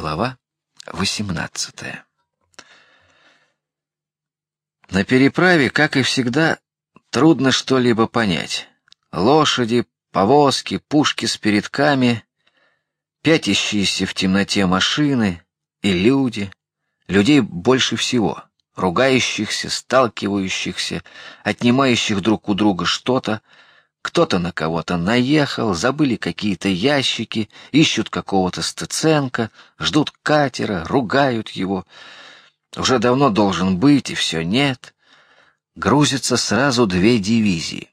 Глава восемнадцатая. На переправе, как и всегда, трудно что-либо понять. Лошади, повозки, пушки с передками, пятящиеся в темноте машины и люди. Людей больше всего, ругающихся, сталкивающихся, отнимающих друг у друга что-то. Кто-то на кого-то наехал, забыли какие-то ящики, ищут какого-то Стеценко, ждут катера, ругают его. Уже давно должен быть и все нет. Грузятся сразу две дивизии.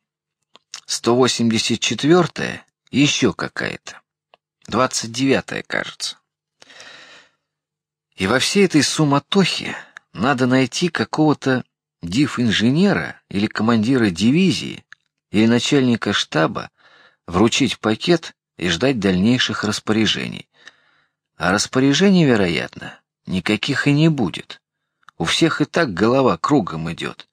184-я еще какая-то. 29-я, кажется. И во всей этой суматохе надо найти какого-то див-инженера или командира дивизии, или начальника штаба, вручить пакет и ждать дальнейших распоряжений. А распоряжений, вероятно, никаких и не будет. У всех и так голова кругом идет.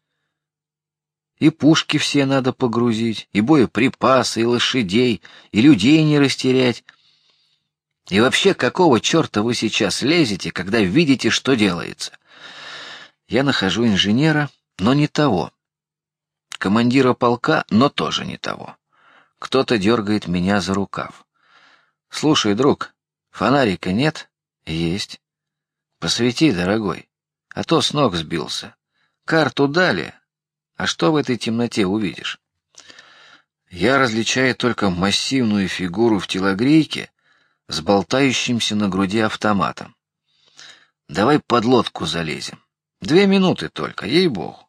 И пушки все надо погрузить, и боеприпасы, и лошадей, и людей не растерять. И вообще, какого черта вы сейчас лезете, когда видите, что делается? Я нахожу инженера, но не того командира полка, но тоже не того. Кто-то дергает меня за рукав. Слушай, друг, фонарика нет? Есть. Посвети, дорогой, а то с ног сбился. Карту дали, а что в этой темноте увидишь? Я различаю только массивную фигуру в телогрейке с болтающимся на груди автоматом. Давай под лодку залезем. Две минуты только, ей богу.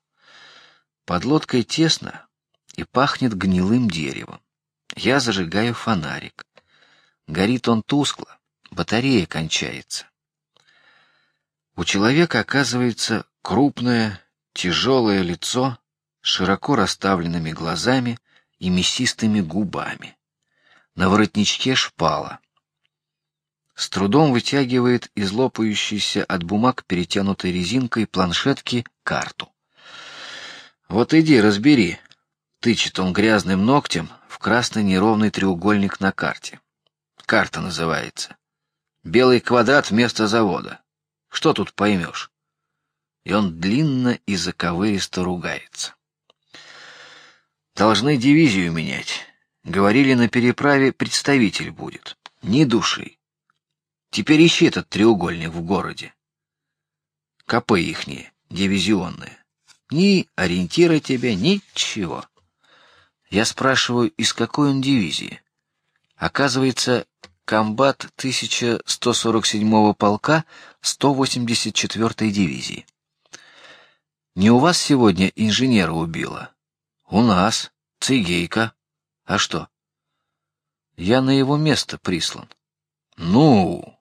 Под лодкой тесно и пахнет гнилым деревом. Я зажигаю фонарик. Горит он тускло, батарея кончается. У человека оказывается крупное, тяжелое лицо широко расставленными глазами и мясистыми губами. На воротничке шпала. С трудом вытягивает из лопающейся от бумаг перетянутой резинкой планшетки карту. Вот иди, разбери. Тычет он грязным ногтем в красный неровный треугольник на карте. Карта называется. Белый квадрат вместо завода. Что тут поймешь? И он длинно и заковыристо ругается. Должны дивизию менять. Говорили на переправе представитель будет. Ни души. Теперь ищи этот треугольник в городе. Копы ихние, дивизионные. Ни ориентира тебе, ничего. Я спрашиваю, из какой он дивизии? Оказывается, комбат 1147-го полка 184-й дивизии. Не у вас сегодня инженера убило? У нас, Цигейка. А что? Я на его место прислан. Ну,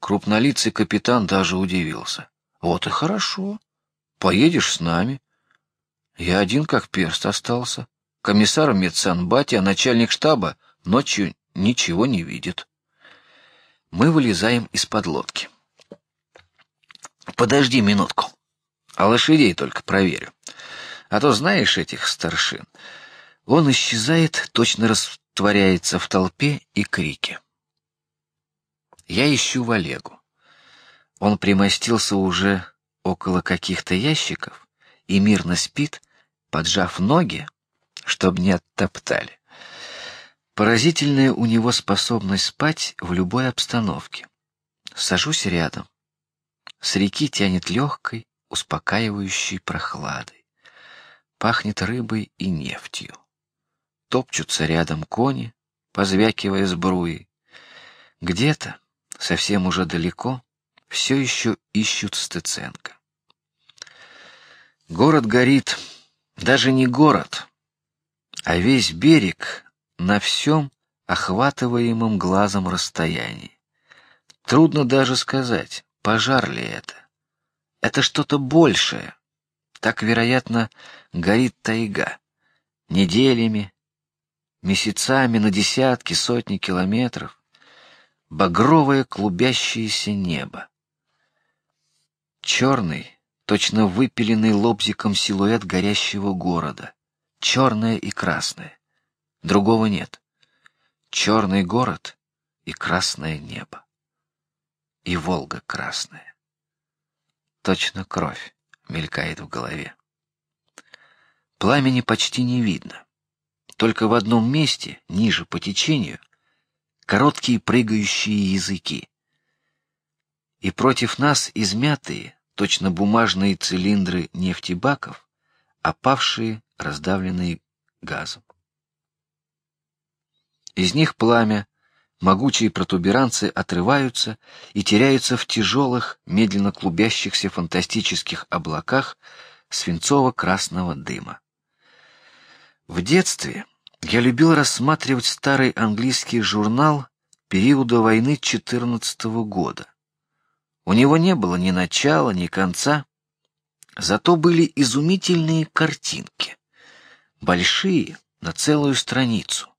крупнолицый капитан даже удивился. Вот и хорошо. Поедешь с нами. Я один как перст остался. Комиссар медсанбати, а начальник штаба ночью ничего не видит. Мы вылезаем из-под лодки. Подожди минутку, а лошадей только проверю. А то знаешь этих старшин. Он исчезает, точно растворяется в толпе и крике. Я ищу Валегу. Он примостился уже около каких-то ящиков и мирно спит, поджав ноги, чтобы не оттоптали. Поразительная у него способность спать в любой обстановке. Сажусь рядом. С реки тянет легкой, успокаивающей прохладой. Пахнет рыбой и нефтью. Топчутся рядом кони, позвякивая сбруей. Где-то, совсем уже далеко, все еще ищут Стеценко. Город горит, даже не город, а весь берег на всем охватываемом глазом расстоянии. Трудно даже сказать, пожар ли это. Это что-то большее. Так, вероятно, горит тайга неделями, месяцами на десятки, сотни километров, багровое клубящееся небо. Черный, точно выпиленный лобзиком силуэт горящего города, черное и красное. Другого нет. Черный город и красное небо. и Волга красная. Точно кровь мелькает в голове. Пламени почти не видно. Только в одном месте, ниже по течению, короткие прыгающие языки. И против нас измятые, точно бумажные цилиндры нефтебаков, опавшие, раздавленные газом. Из них пламя, могучие протуберанцы отрываются и теряются в тяжелых, медленно клубящихся фантастических облаках свинцово-красного дыма. В детстве я любил рассматривать старый английский журнал периода войны 14 года. У него не было ни начала, ни конца, зато были изумительные картинки, большие на целую страницу.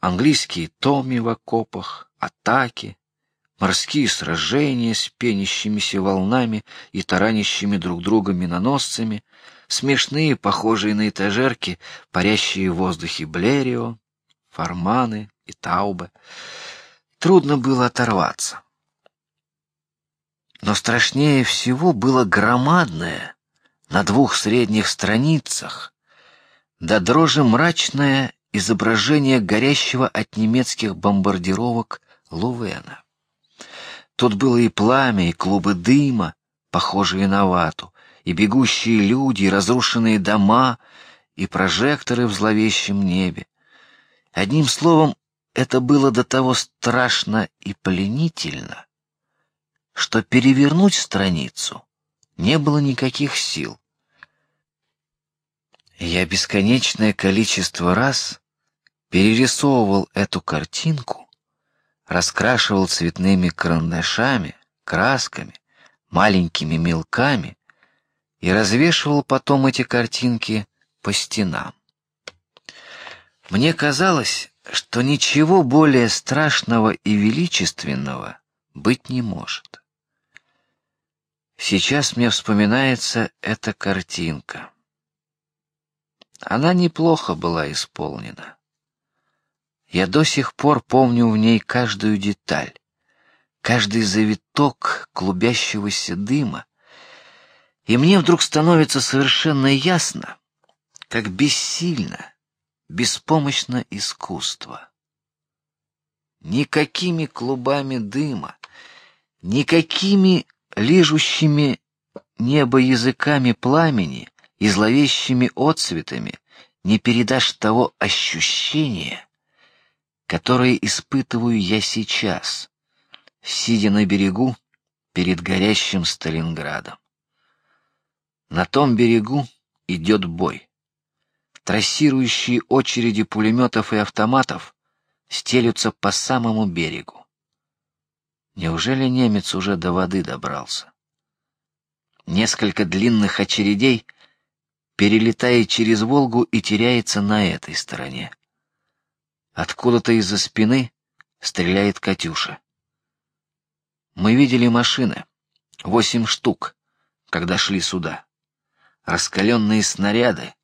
Английские томи в окопах, атаки, морские сражения с пенящимися волнами и таранящими друг друга миноносцами, смешные, похожие на этажерки, парящие в воздухе Блерио, Фарманы и Таубе. Трудно было оторваться. Но страшнее всего было громадное на двух средних страницах, до дрожи мрачное изображение горящего от немецких бомбардировок Лувена. Тут было и пламя, и клубы дыма, похожие на вату, и бегущие люди, и разрушенные дома, и прожекторы в зловещем небе. Одним словом, это было до того страшно и пленительно, что перевернуть страницу не было никаких сил. Я бесконечное количество раз перерисовывал эту картинку, раскрашивал цветными карандашами, красками, маленькими мелками и развешивал потом эти картинки по стенам. Мне казалось, что ничего более страшного и величественного быть не может. Сейчас мне вспоминается эта картинка. Она неплохо была исполнена. Я до сих пор помню в ней каждую деталь, каждый завиток клубящегося дыма, и мне вдруг становится совершенно ясно, как бессильно, беспомощно искусство. Никакими клубами дыма, никакими лижущими небо языками пламени и зловещими отцветами не передашь того ощущения, которое испытываю я сейчас, сидя на берегу перед горящим Сталинградом. На том берегу идет бой. Трассирующие очереди пулеметов и автоматов стелются по самому берегу. Неужели немец уже до воды добрался? Несколько длинных очередей перелетает через Волгу и теряется на этой стороне. Откуда-то из-за спины стреляет Катюша. Мы видели машины, восемь штук, когда шли сюда. Раскаленные снаряды,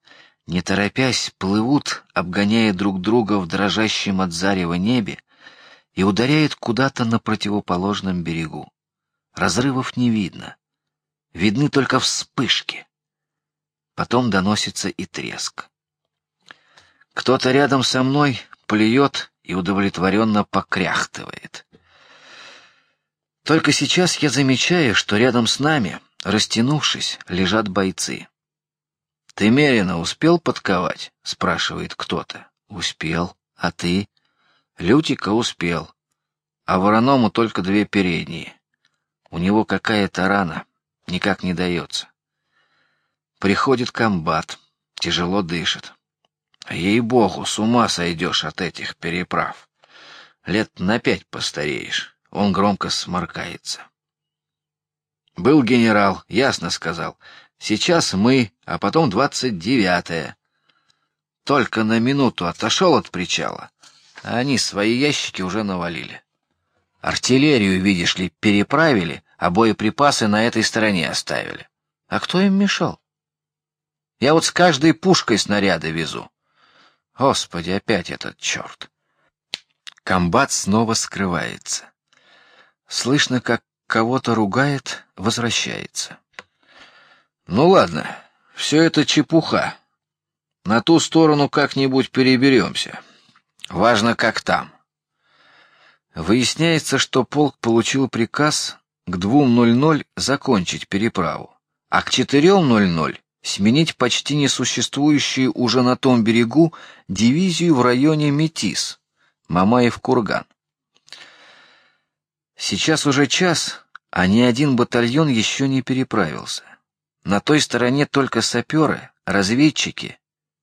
не торопясь, плывут, обгоняя друг друга в дрожащем от зарева небе, и ударяют куда-то на противоположном берегу. Разрывов не видно, видны только вспышки. Потом доносится и треск. Кто-то рядом со мной плюет и удовлетворенно покряхтывает. Только сейчас я замечаю, что рядом с нами Растянувшись, лежат бойцы. Ты мерено успел подковать? спрашивает кто-то. Успел. А ты? Лютика успел. А вороному только две передние. У него какая-то рана, никак не дается. Приходит комбат, тяжело дышит. Ей богу, с ума сойдешь от этих переправ. Лет на пять постареешь. Он громко сморкается. Был генерал, ясно сказал. Сейчас мы, а потом двадцать девятое. Только на минуту отошел от причала, а они свои ящики уже навалили. Артиллерию, видишь ли, переправили, а боеприпасы на этой стороне оставили. А кто им мешал? Я вот с каждой пушкой снаряды везу. Господи, опять этот черт! Комбат снова скрывается. Слышно, как кого-то ругает, возвращается. Ну ладно, все это чепуха. На ту сторону как-нибудь переберемся. Важно, как там. Выясняется, что полк получил приказ к 2:00 закончить переправу, а к 4:00 сменить почти несуществующую уже на том берегу дивизию в районе Метис, Мамаев курган. Сейчас уже час, а ни один батальон еще не переправился. На той стороне только саперы, разведчики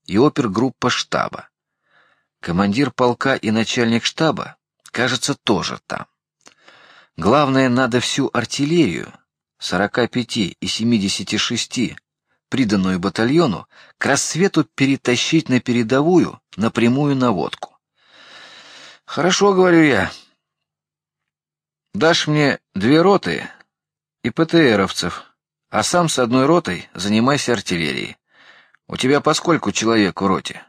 и опергруппа штаба. Командир полка и начальник штаба кажется, тоже там. Главное, надо всю артиллерию 45 и 76 приданную батальону к рассвету перетащить на передовую на прямую наводку. Хорошо, говорю я. Дашь мне две роты и ПТРовцев, а сам с одной ротой занимайся артиллерией. У тебя по скольку человек в роте?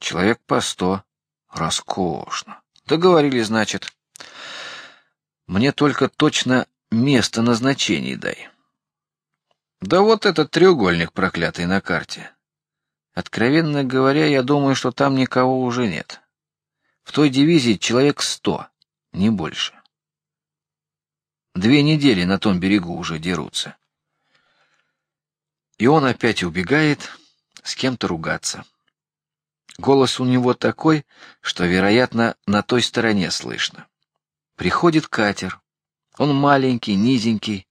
Человек по сто. Роскошно. Договорились, значит. Мне только точно место назначения дай. Да вот этот треугольник проклятый на карте. Откровенно говоря, я думаю, что там никого уже нет. В той дивизии человек сто, не больше. Две недели на том берегу уже дерутся. И он опять убегает с кем-то ругаться. Голос у него такой, что, вероятно, на той стороне слышно. Приходит катер. Он маленький, низенький,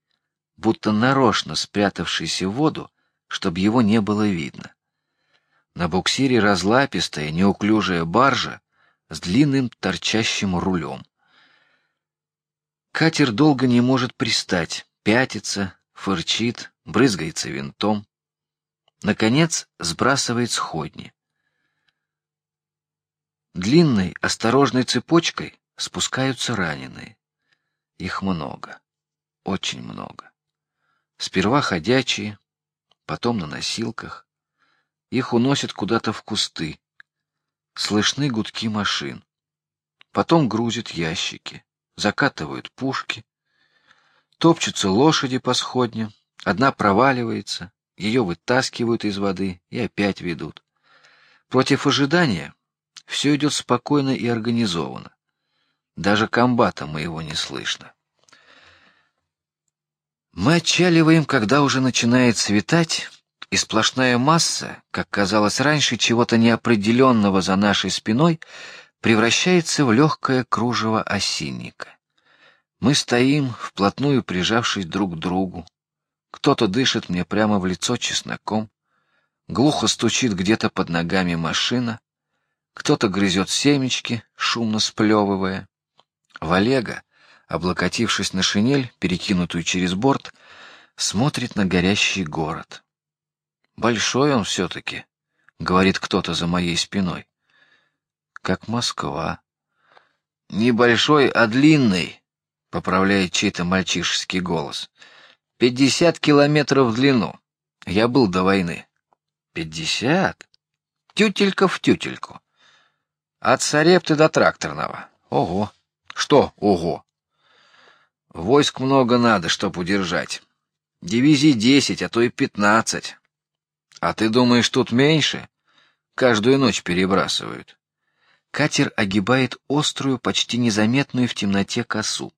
будто нарочно спрятавшийся в воду, чтобы его не было видно. На буксире разлапистая, неуклюжая баржа с длинным торчащим рулем. Катер долго не может пристать, пятится, фырчит, брызгается винтом. Наконец сбрасывает сходни. Длинной, осторожной цепочкой спускаются раненые. Их много, очень много. Сперва ходячие, потом на носилках. Их уносят куда-то в кусты. Слышны гудки машин. Потом грузят ящики, закатывают пушки. Топчутся лошади по сходням. Одна проваливается, ее вытаскивают из воды и опять ведут. Против ожидания все идет спокойно и организованно. Даже комбата моего не слышно. Мы отчаливаем, когда уже начинает светать, и сплошная масса, как казалось раньше, чего-то неопределенного за нашей спиной, превращается в легкое кружево осинника. Мы стоим вплотную, прижавшись друг к другу. Кто-то дышит мне прямо в лицо чесноком, глухо стучит где-то под ногами машина, кто-то грызет семечки, шумно сплевывая. Валега, облокотившись на шинель, перекинутую через борт, смотрит на горящий город. Большой он все-таки, говорит кто-то за моей спиной, как Москва. Небольшой, а длинный, поправляет чей-то мальчишеский голос. Пятьдесят километров в длину. Я был до войны. Пятьдесят? Тютелька в тютельку. От Сарепты до Тракторного. Ого. Что? Ого. Войск много надо, чтоб удержать. Дивизий десять, а то и пятнадцать. А ты думаешь, тут меньше? Каждую ночь перебрасывают. Катер огибает острую, почти незаметную в темноте косу.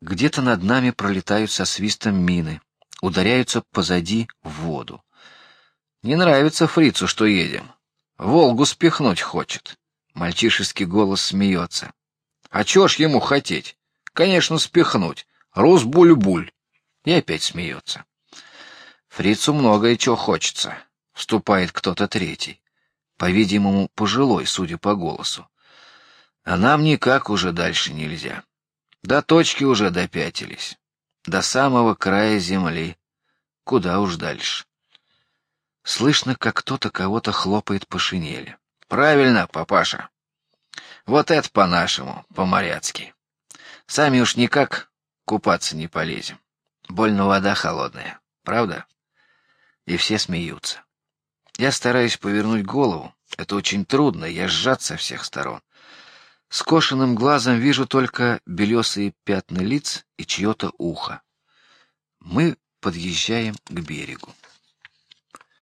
Где-то над нами пролетают со свистом мины, ударяются позади в воду. Не нравится фрицу, что едем. Волгу спихнуть хочет. Мальчишеский голос смеется. А чё ж ему хотеть? Конечно, спихнуть. Рус буль-буль. И опять смеется. Фрицу многое чего хочется. Вступает кто-то третий, по-видимому пожилой, судя по голосу. А нам никак уже дальше нельзя. До точки уже допятились, до самого края земли. Куда уж дальше? Слышно, как кто-то кого-то хлопает по шинели. Правильно, папаша. Вот это по-нашему, по-моряцки. Сами уж никак купаться не полезем. Больно вода холодная, правда? И все смеются. Я стараюсь повернуть голову. Это очень трудно, я сжат со всех сторон. Скошенным глазом вижу только белесые пятна лиц и чье-то ухо. Мы подъезжаем к берегу.